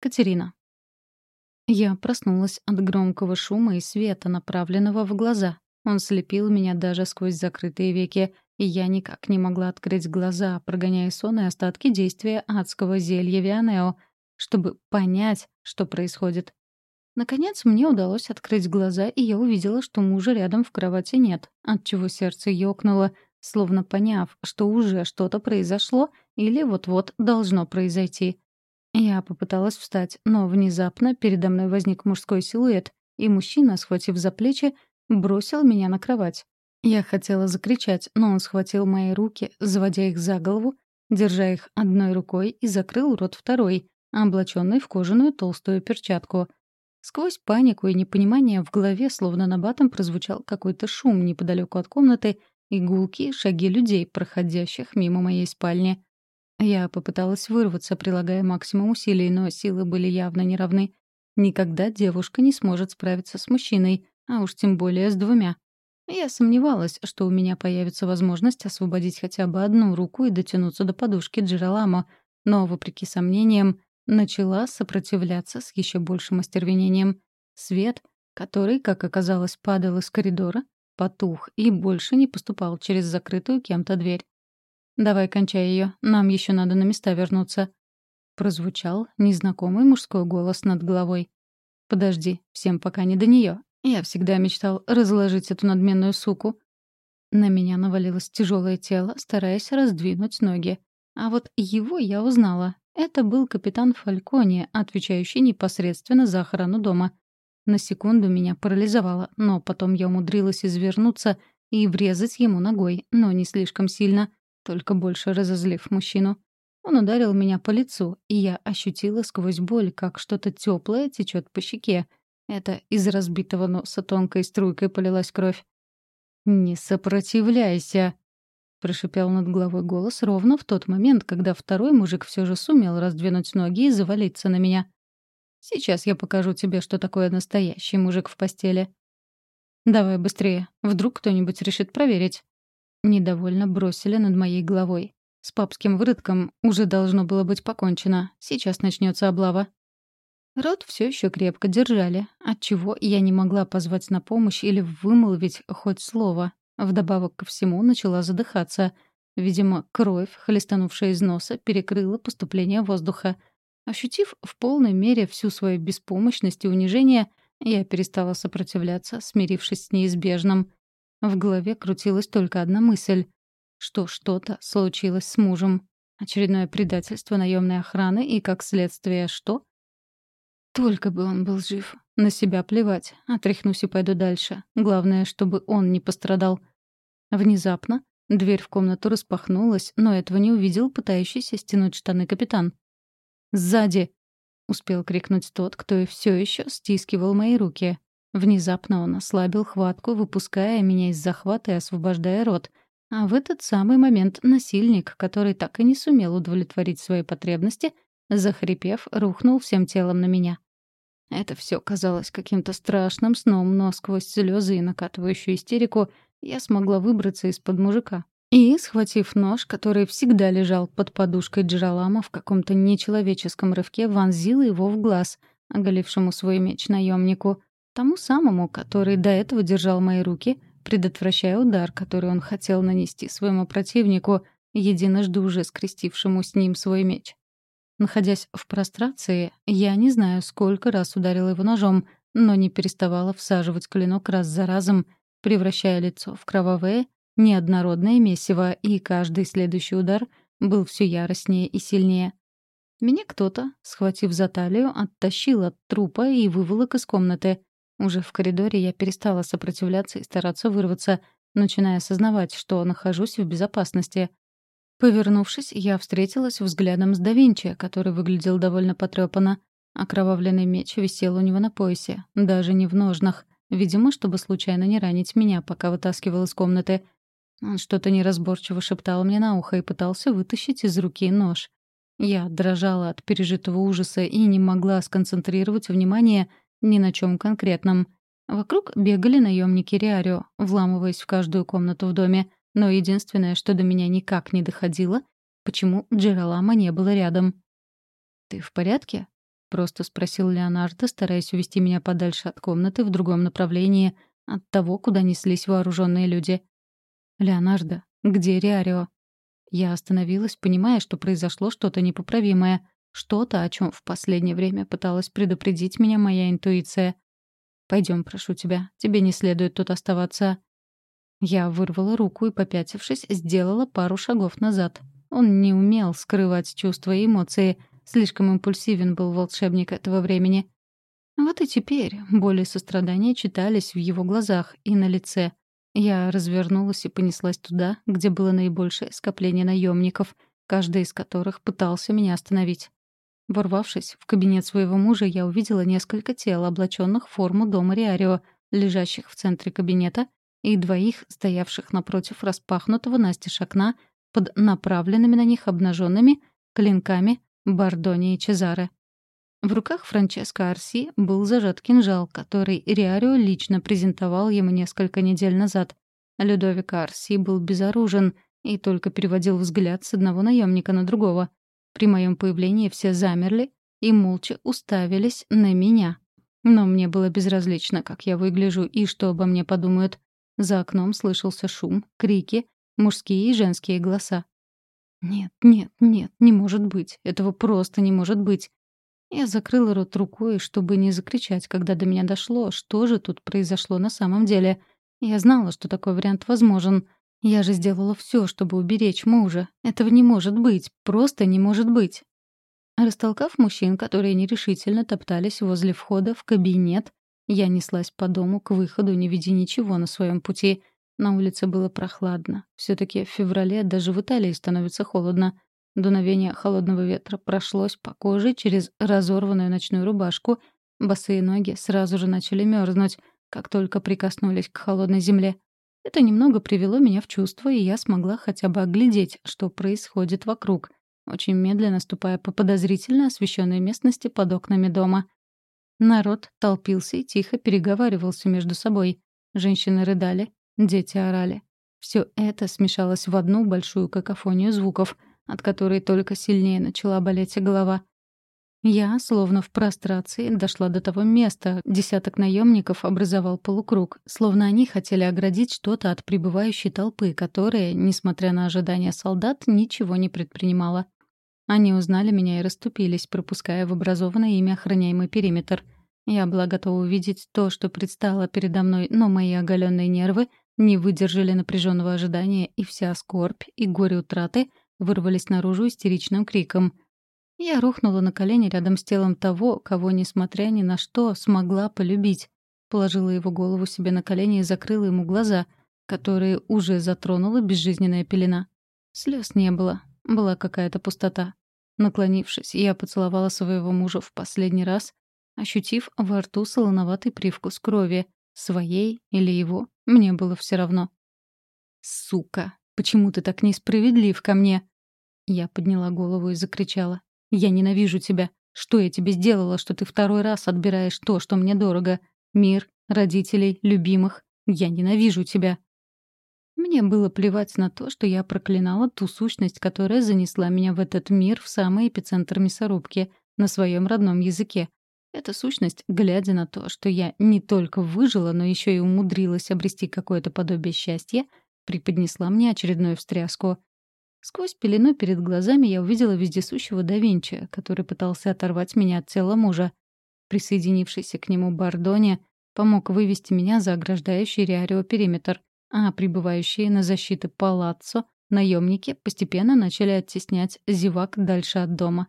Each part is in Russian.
Катерина. Я проснулась от громкого шума и света, направленного в глаза. Он слепил меня даже сквозь закрытые веки, и я никак не могла открыть глаза, прогоняя сон и остатки действия адского зелья Вианео, чтобы понять, что происходит. Наконец мне удалось открыть глаза, и я увидела, что мужа рядом в кровати нет, отчего сердце ёкнуло, словно поняв, что уже что-то произошло или вот-вот должно произойти. Я попыталась встать, но внезапно передо мной возник мужской силуэт, и мужчина, схватив за плечи, бросил меня на кровать. Я хотела закричать, но он схватил мои руки, заводя их за голову, держа их одной рукой и закрыл рот второй, облаченный в кожаную толстую перчатку. Сквозь панику и непонимание в голове словно на батом прозвучал какой-то шум неподалеку от комнаты и гулкие шаги людей, проходящих мимо моей спальни. Я попыталась вырваться, прилагая максимум усилий, но силы были явно неравны. Никогда девушка не сможет справиться с мужчиной, а уж тем более с двумя. Я сомневалась, что у меня появится возможность освободить хотя бы одну руку и дотянуться до подушки Джералама, но, вопреки сомнениям, начала сопротивляться с еще большим остервенением. Свет, который, как оказалось, падал из коридора, потух и больше не поступал через закрытую кем-то дверь. «Давай кончай ее, нам еще надо на места вернуться», — прозвучал незнакомый мужской голос над головой. «Подожди, всем пока не до нее. Я всегда мечтал разложить эту надменную суку». На меня навалилось тяжелое тело, стараясь раздвинуть ноги. А вот его я узнала. Это был капитан Фалькони, отвечающий непосредственно за охрану дома. На секунду меня парализовало, но потом я умудрилась извернуться и врезать ему ногой, но не слишком сильно — только больше разозлив мужчину. Он ударил меня по лицу, и я ощутила сквозь боль, как что-то теплое течет по щеке. Это из разбитого носа тонкой струйкой полилась кровь. «Не сопротивляйся!» — прошипел над головой голос ровно в тот момент, когда второй мужик все же сумел раздвинуть ноги и завалиться на меня. «Сейчас я покажу тебе, что такое настоящий мужик в постели». «Давай быстрее. Вдруг кто-нибудь решит проверить». Недовольно бросили над моей головой. С папским выродком уже должно было быть покончено. Сейчас начнется облава. Рот все еще крепко держали, отчего я не могла позвать на помощь или вымолвить хоть слово. Вдобавок ко всему начала задыхаться. Видимо, кровь, хлестанувшая из носа, перекрыла поступление воздуха. Ощутив в полной мере всю свою беспомощность и унижение, я перестала сопротивляться, смирившись с неизбежным. В голове крутилась только одна мысль, что что-то случилось с мужем. Очередное предательство наемной охраны и, как следствие, что? Только бы он был жив. На себя плевать. Отряхнусь и пойду дальше. Главное, чтобы он не пострадал. Внезапно дверь в комнату распахнулась, но этого не увидел пытающийся стянуть штаны капитан. «Сзади!» — успел крикнуть тот, кто и все еще стискивал мои руки. Внезапно он ослабил хватку, выпуская меня из захвата и освобождая рот. А в этот самый момент насильник, который так и не сумел удовлетворить свои потребности, захрипев, рухнул всем телом на меня. Это все казалось каким-то страшным сном, но сквозь слезы и накатывающую истерику я смогла выбраться из-под мужика. И, схватив нож, который всегда лежал под подушкой Джералама в каком-то нечеловеческом рывке, вонзила его в глаз, оголившему свой меч наемнику. Тому самому, который до этого держал мои руки, предотвращая удар, который он хотел нанести своему противнику, единожды уже скрестившему с ним свой меч. Находясь в прострации, я не знаю, сколько раз ударила его ножом, но не переставала всаживать клинок раз за разом, превращая лицо в кровавое, неоднородное месиво, и каждый следующий удар был все яростнее и сильнее. Меня кто-то, схватив за талию, оттащил от трупа и выволок из комнаты. Уже в коридоре я перестала сопротивляться и стараться вырваться, начиная осознавать, что нахожусь в безопасности. Повернувшись, я встретилась взглядом с Давинчи, который выглядел довольно потрёпанно. Окровавленный меч висел у него на поясе, даже не в ножнах, видимо, чтобы случайно не ранить меня, пока вытаскивал из комнаты. Он что-то неразборчиво шептал мне на ухо и пытался вытащить из руки нож. Я дрожала от пережитого ужаса и не могла сконцентрировать внимание — ни на чем конкретном. Вокруг бегали наемники Риарио, вламываясь в каждую комнату в доме, но единственное, что до меня никак не доходило, почему Джералама не было рядом. «Ты в порядке?» — просто спросил Леонардо, стараясь увести меня подальше от комнаты в другом направлении, от того, куда неслись вооруженные люди. «Леонардо, где Риарио?» Я остановилась, понимая, что произошло что-то непоправимое, что-то, о чем в последнее время пыталась предупредить меня моя интуиция. Пойдем, прошу тебя, тебе не следует тут оставаться». Я вырвала руку и, попятившись, сделала пару шагов назад. Он не умел скрывать чувства и эмоции, слишком импульсивен был волшебник этого времени. Вот и теперь боль и сострадание читались в его глазах и на лице. Я развернулась и понеслась туда, где было наибольшее скопление наемников, каждый из которых пытался меня остановить. Ворвавшись в кабинет своего мужа, я увидела несколько тел, облаченных в форму дома Риарио, лежащих в центре кабинета, и двоих, стоявших напротив распахнутого настежь окна под направленными на них обнаженными клинками Бардони и Чезаре. В руках Франческо Арси был зажат кинжал, который Риарио лично презентовал ему несколько недель назад. Людовик Арси был безоружен и только переводил взгляд с одного наемника на другого. При моем появлении все замерли и молча уставились на меня. Но мне было безразлично, как я выгляжу и что обо мне подумают. За окном слышался шум, крики, мужские и женские голоса. «Нет, нет, нет, не может быть. Этого просто не может быть. Я закрыла рот рукой, чтобы не закричать, когда до меня дошло, что же тут произошло на самом деле. Я знала, что такой вариант возможен. Я же сделала все, чтобы уберечь мужа. Этого не может быть. Просто не может быть. Растолкав мужчин, которые нерешительно топтались возле входа в кабинет, я неслась по дому к выходу, не видя ничего на своем пути. На улице было прохладно. все таки в феврале даже в Италии становится холодно. Дуновение холодного ветра прошлось по коже через разорванную ночную рубашку. Босые ноги сразу же начали мерзнуть, как только прикоснулись к холодной земле. Это немного привело меня в чувство, и я смогла хотя бы оглядеть, что происходит вокруг, очень медленно ступая по подозрительно освещенной местности под окнами дома. Народ толпился и тихо переговаривался между собой. Женщины рыдали, дети орали. Все это смешалось в одну большую какофонию звуков — от которой только сильнее начала болеть голова. Я, словно в прострации, дошла до того места. Десяток наемников образовал полукруг, словно они хотели оградить что-то от прибывающей толпы, которая, несмотря на ожидания солдат, ничего не предпринимала. Они узнали меня и расступились, пропуская в образованный ими охраняемый периметр. Я была готова увидеть то, что предстало передо мной, но мои оголенные нервы не выдержали напряженного ожидания, и вся скорбь и горе утраты — вырвались наружу истеричным криком. Я рухнула на колени рядом с телом того, кого, несмотря ни на что, смогла полюбить. Положила его голову себе на колени и закрыла ему глаза, которые уже затронула безжизненная пелена. Слез не было, была какая-то пустота. Наклонившись, я поцеловала своего мужа в последний раз, ощутив во рту солоноватый привкус крови, своей или его, мне было все равно. «Сука!» Почему ты так несправедлив ко мне?» Я подняла голову и закричала. «Я ненавижу тебя. Что я тебе сделала, что ты второй раз отбираешь то, что мне дорого? Мир, родителей, любимых. Я ненавижу тебя». Мне было плевать на то, что я проклинала ту сущность, которая занесла меня в этот мир в самый эпицентр мясорубки, на своем родном языке. Эта сущность, глядя на то, что я не только выжила, но еще и умудрилась обрести какое-то подобие счастья, преподнесла мне очередную встряску. Сквозь пелену перед глазами я увидела вездесущего да Винчи, который пытался оторвать меня от тела мужа. Присоединившийся к нему Бардони помог вывести меня за ограждающий Риарио периметр, а прибывающие на защиты палаццо наемники постепенно начали оттеснять зевак дальше от дома.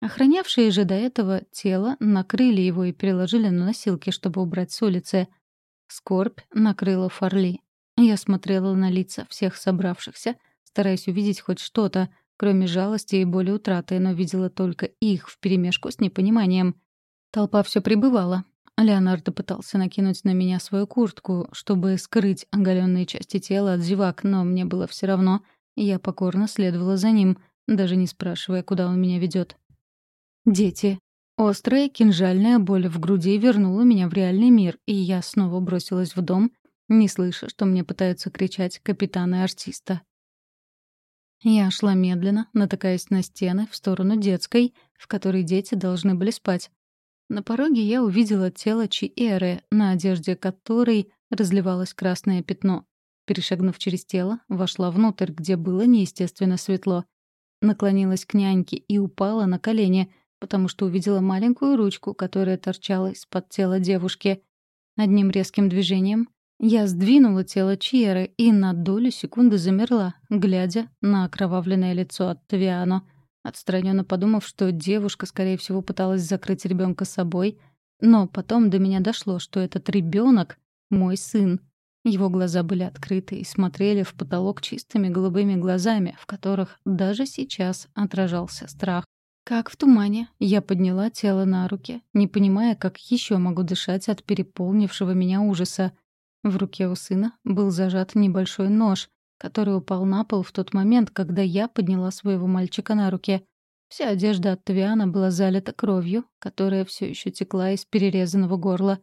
Охранявшие же до этого тело накрыли его и переложили на носилки, чтобы убрать с улицы. Скорбь накрыла Фарли. Я смотрела на лица всех собравшихся, стараясь увидеть хоть что-то, кроме жалости и боли утраты, но видела только их вперемешку с непониманием. Толпа все прибывала. Леонардо пытался накинуть на меня свою куртку, чтобы скрыть оголенные части тела от зевак, но мне было все равно, и я покорно следовала за ним, даже не спрашивая, куда он меня ведет. Дети. Острая кинжальная боль в груди вернула меня в реальный мир, и я снова бросилась в дом, не слыша, что мне пытаются кричать капитаны артиста. Я шла медленно, натыкаясь на стены в сторону детской, в которой дети должны были спать. На пороге я увидела тело Чиэры, на одежде которой разливалось красное пятно. Перешагнув через тело, вошла внутрь, где было неестественно светло. Наклонилась к няньке и упала на колени, потому что увидела маленькую ручку, которая торчала из-под тела девушки. Одним резким движением я сдвинула тело Чиеры и на долю секунды замерла, глядя на окровавленное лицо от Тавиано, отстраненно подумав, что девушка, скорее всего, пыталась закрыть ребенка собой, но потом до меня дошло, что этот ребенок мой сын. Его глаза были открыты и смотрели в потолок чистыми голубыми глазами, в которых даже сейчас отражался страх. Как в тумане, я подняла тело на руки, не понимая, как еще могу дышать от переполнившего меня ужаса. В руке у сына был зажат небольшой нож, который упал на пол в тот момент, когда я подняла своего мальчика на руки. Вся одежда от Тавиана была залита кровью, которая все еще текла из перерезанного горла.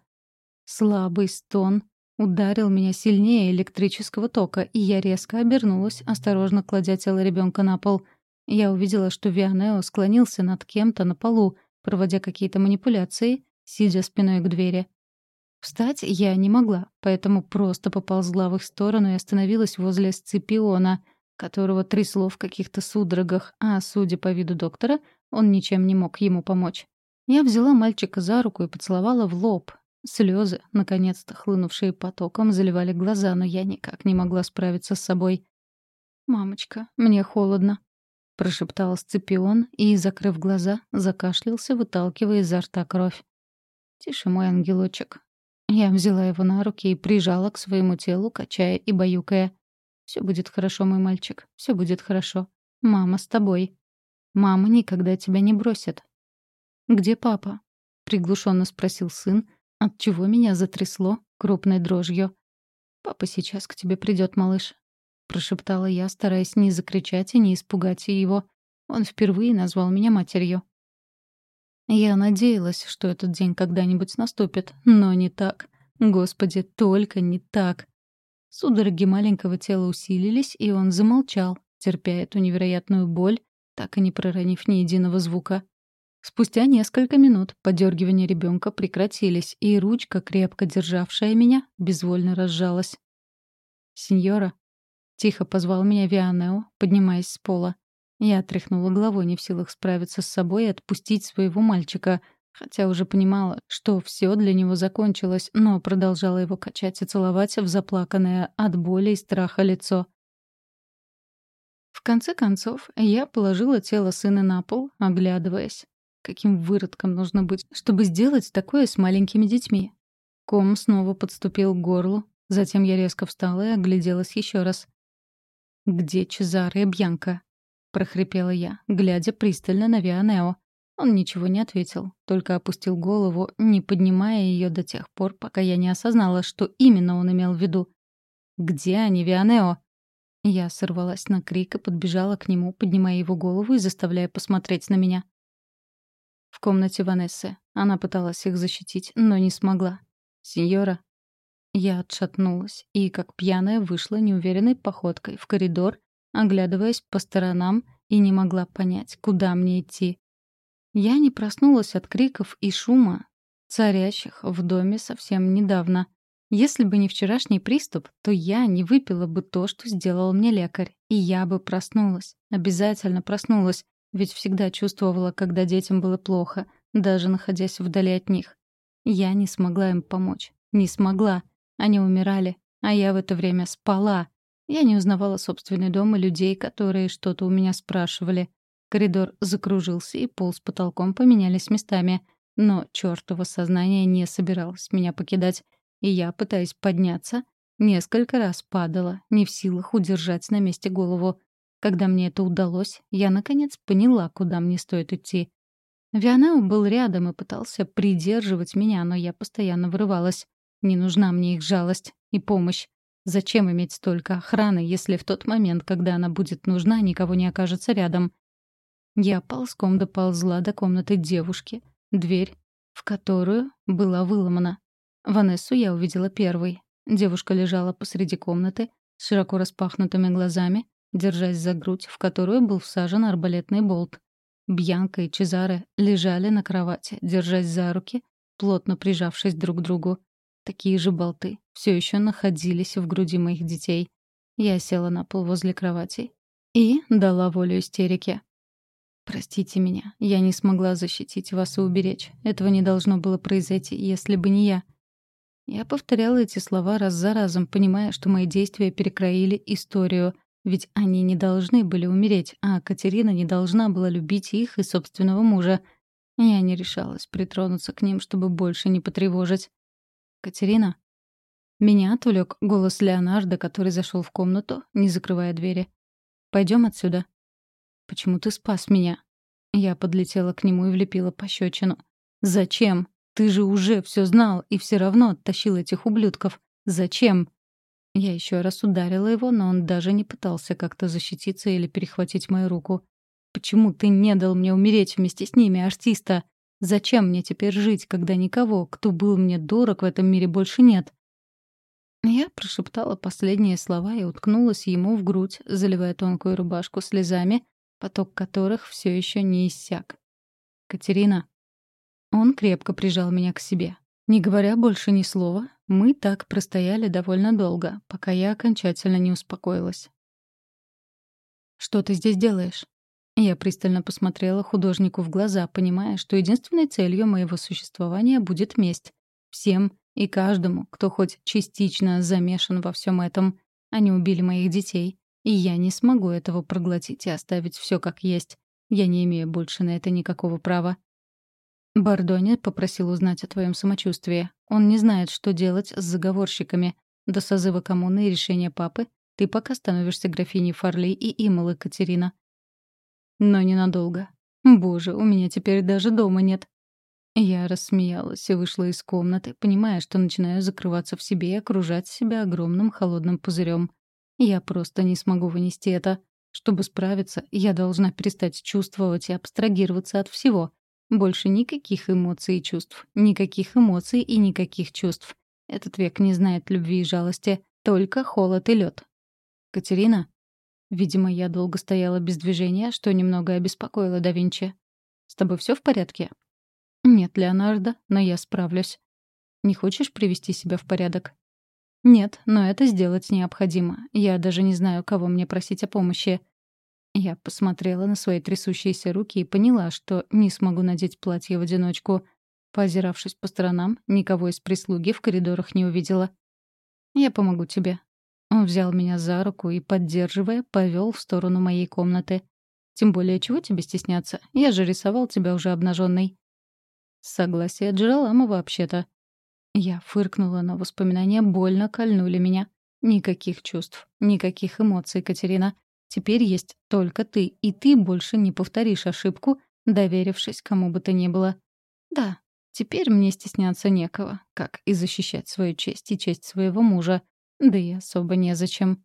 Слабый стон ударил меня сильнее электрического тока, и я резко обернулась, осторожно кладя тело ребенка на пол. Я увидела, что Вианео склонился над кем-то на полу, проводя какие-то манипуляции, сидя спиной к двери. Встать я не могла, поэтому просто поползла в их сторону и остановилась возле Сципиона, которого трясло в каких-то судорогах, а, судя по виду доктора, он ничем не мог ему помочь. Я взяла мальчика за руку и поцеловала в лоб. Слезы, наконец-то хлынувшие потоком, заливали глаза, но я никак не могла справиться с собой. «Мамочка, мне холодно», — прошептал Сципион и, закрыв глаза, закашлялся, выталкивая изо рта кровь. «Тише, мой ангелочек, я взяла его на руки и прижала к своему телу, качая и баюкая. «Все будет хорошо, мой мальчик, все будет хорошо. Мама с тобой. Мама никогда тебя не бросит». «Где папа?» — приглушенно спросил сын, отчего меня затрясло крупной дрожью. «Папа сейчас к тебе придет, малыш», — прошептала я, стараясь не закричать и не испугать его. Он впервые назвал меня матерью. Я надеялась, что этот день когда-нибудь наступит, но не так. Господи, только не так. Судороги маленького тела усилились, и он замолчал, терпя эту невероятную боль, так и не проронив ни единого звука. Спустя несколько минут подергивания ребенка прекратились, и ручка, крепко державшая меня, безвольно разжалась. «Сеньора», — тихо позвал меня Вианео, поднимаясь с пола. Я отряхнула головой, не в силах справиться с собой и отпустить своего мальчика, хотя уже понимала, что все для него закончилось, но продолжала его качать и целовать в заплаканное от боли и страха лицо. В конце концов, я положила тело сына на пол, оглядываясь. Каким выродком нужно быть, чтобы сделать такое с маленькими детьми? Ком снова подступил к горлу, затем я резко встала и огляделась еще раз. «Где Чезаре и Бьянка?» Прохрипела я, глядя пристально на Вианео. Он ничего не ответил, только опустил голову, не поднимая ее до тех пор, пока я не осознала, что именно он имел в виду. «Где они, Вианео?» Я сорвалась на крик и подбежала к нему, поднимая его голову и заставляя посмотреть на меня. В комнате Ванессы. Она пыталась их защитить, но не смогла. «Сеньора?» Я отшатнулась и, как пьяная, вышла неуверенной походкой в коридор оглядываясь по сторонам и не могла понять, куда мне идти. Я не проснулась от криков и шума, царящих в доме совсем недавно. Если бы не вчерашний приступ, то я не выпила бы то, что сделал мне лекарь, и я бы проснулась. Обязательно проснулась, ведь всегда чувствовала, когда детям было плохо, даже находясь вдали от них. Я не смогла им помочь. Не смогла. Они умирали, а я в это время спала. Я не узнавала собственный дом и людей, которые что-то у меня спрашивали. Коридор закружился, и пол с потолком поменялись местами. Но чёртово сознание не собиралось меня покидать. И я, пытаясь подняться, несколько раз падала, не в силах удержать на месте голову. Когда мне это удалось, я, наконец, поняла, куда мне стоит идти. Вианео был рядом и пытался придерживать меня, но я постоянно вырывалась. Не нужна мне их жалость и помощь. Зачем иметь столько охраны, если в тот момент, когда она будет нужна, никого не окажется рядом? Я ползком доползла до комнаты девушки, дверь, в которую была выломана. Ванессу я увидела первой. Девушка лежала посреди комнаты, с широко распахнутыми глазами, держась за грудь, в которую был всажен арбалетный болт. Бьянка и Чезаре лежали на кровати, держась за руки, плотно прижавшись друг к другу. Такие же болты все еще находились в груди моих детей. Я села на пол возле кровати и дала волю истерике. «Простите меня, я не смогла защитить вас и уберечь. Этого не должно было произойти, если бы не я». Я повторяла эти слова раз за разом, понимая, что мои действия перекроили историю, ведь они не должны были умереть, а Катерина не должна была любить их и собственного мужа. Я не решалась притронуться к ним, чтобы больше не потревожить. «Катерина?» Меня отвлек голос Леонардо, который зашел в комнату, не закрывая двери. Пойдем отсюда». «Почему ты спас меня?» Я подлетела к нему и влепила пощечину. «Зачем? Ты же уже все знал и все равно оттащил этих ублюдков. Зачем?» Я еще раз ударила его, но он даже не пытался как-то защититься или перехватить мою руку. «Почему ты не дал мне умереть вместе с ними, артиста? Зачем мне теперь жить, когда никого, кто был мне дорог, в этом мире больше нет?» Я прошептала последние слова и уткнулась ему в грудь, заливая тонкую рубашку слезами, поток которых все еще не иссяк. «Катерина». Он крепко прижал меня к себе. Не говоря больше ни слова, мы так простояли довольно долго, пока я окончательно не успокоилась. «Что ты здесь делаешь?» Я пристально посмотрела художнику в глаза, понимая, что единственной целью моего существования будет месть. Всем и каждому, кто хоть частично замешан во всем этом. Они убили моих детей, и я не смогу этого проглотить и оставить все как есть. Я не имею больше на это никакого права. Бардони попросил узнать о твоем самочувствии. Он не знает, что делать с заговорщиками. До созыва коммуны и решения папы ты пока становишься графиней Фарли и Ималы, Катерина. Но ненадолго. Боже, у меня теперь даже дома нет. Я рассмеялась и вышла из комнаты, понимая, что начинаю закрываться в себе и окружать себя огромным холодным пузырем. Я просто не смогу вынести это. Чтобы справиться, я должна перестать чувствовать и абстрагироваться от всего. Больше никаких эмоций и чувств. Никаких эмоций и никаких чувств. Этот век не знает любви и жалости. Только холод и лед. Катерина? Видимо, я долго стояла без движения, что немного обеспокоило да Винчи. «С тобой все в порядке?» «Нет, Леонардо, но я справлюсь. Не хочешь привести себя в порядок?» «Нет, но это сделать необходимо. Я даже не знаю, кого мне просить о помощи». Я посмотрела на свои трясущиеся руки и поняла, что не смогу надеть платье в одиночку. Поозиравшись по сторонам, никого из прислуги в коридорах не увидела. «Я помогу тебе». Он взял меня за руку и, поддерживая, повел в сторону моей комнаты. «Тем более, чего тебе стесняться? Я же рисовал тебя уже обнаженной. Согласие Джералама вообще-то. Я фыркнула, но воспоминания больно кольнули меня. Никаких чувств, никаких эмоций, Катерина. Теперь есть только ты, и ты больше не повторишь ошибку, доверившись кому бы то ни было. Да, теперь мне стесняться некого, как и защищать свою честь и честь своего мужа. Да и особо незачем.